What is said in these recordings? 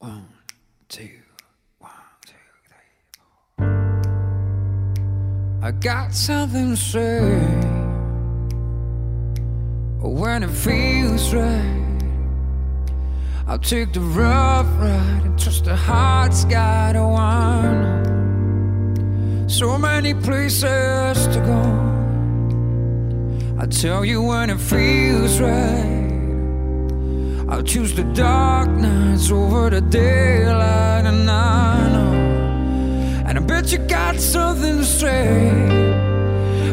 One, two, one, two, three, four. I got something to say when it feels right. I'll take the rough ride and trust the heart's got a one. So many places to go. I'll tell you when it feels right. I'll choose the dark nights over the daylight, and I know. And I bet you got something to say.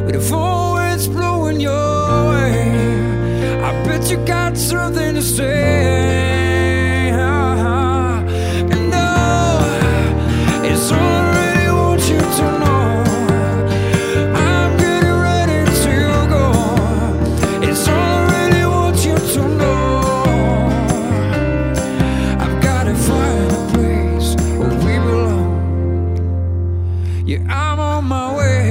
With the four winds blowing your way, I bet you got something to say. Yeah, I'm on my way.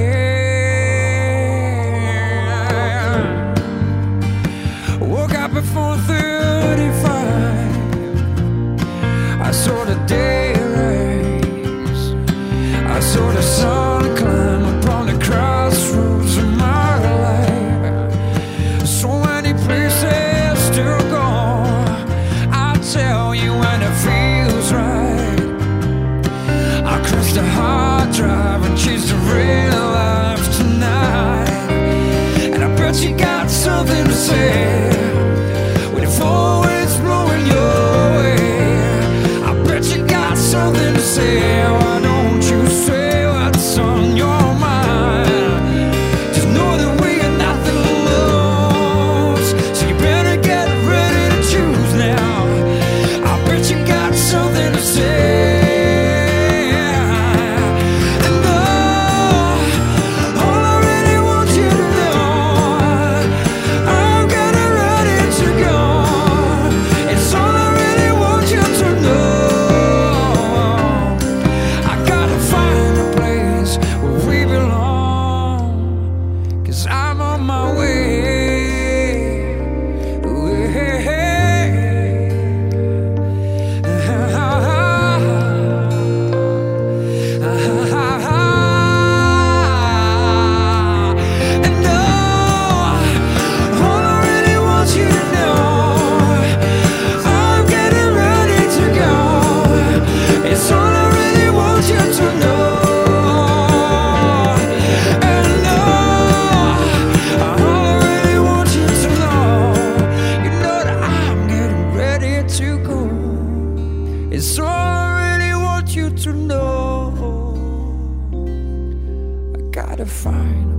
Woke up at 4:35. I saw the day rise. I saw the sun climb upon the crossroads of my life. So many places to go. I tell you when feels right. I crash the hard drive and chase the real life tonight. And I bet you got something to say. Gotta find